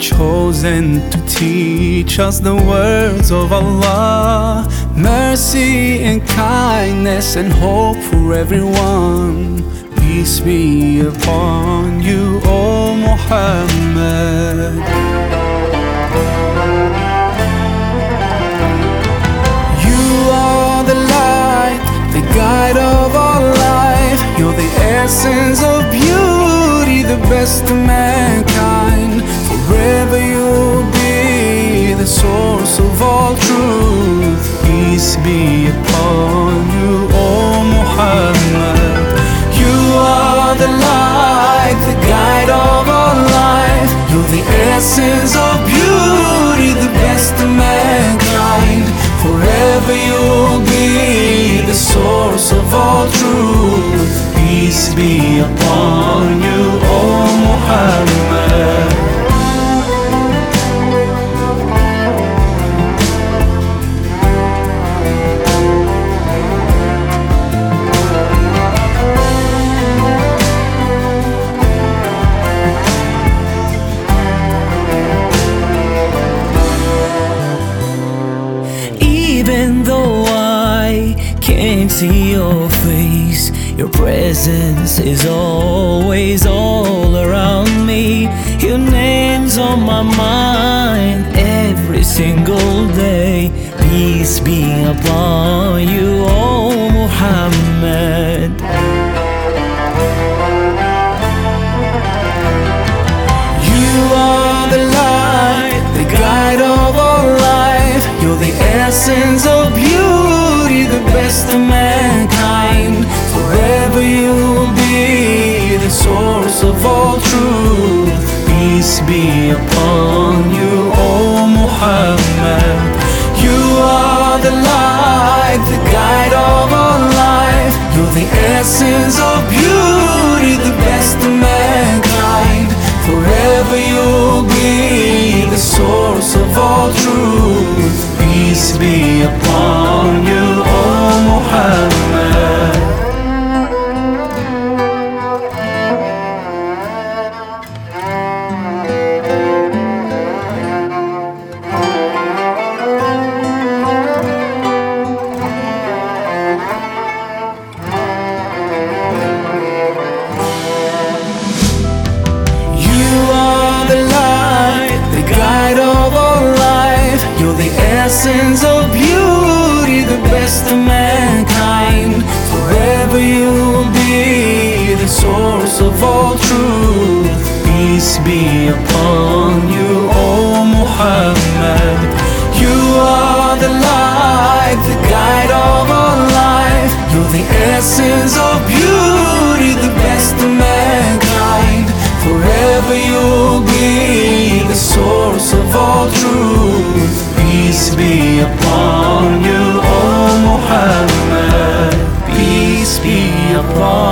chosen to teach us the words of Allah. Mercy and kindness and hope for everyone. Peace be upon you, O Muhammad. You are the light, the guide of our life. You're the essence of beauty, the best of be upon you, O Muhammad. You are the light, the guide of our life. You're the essence of beauty, the best of mankind. Forever you'll be the source of all truth. Peace be upon you, can't see your face, your presence is always all around me. Your name's on my mind every single day. Peace be upon Peace be upon you, O Muhammad. You are the light, the guide of our life. You're the essence of beauty, the best of mankind. Forever you'll be the source of all truth. Essence of beauty, the best of mankind. Forever you'll be the source of all truth. Peace be upon you, O Muhammad. You are the light, the guide of our life. You're the essence of upon